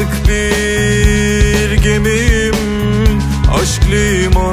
artık bir gemim Aşk limanı.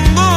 mundo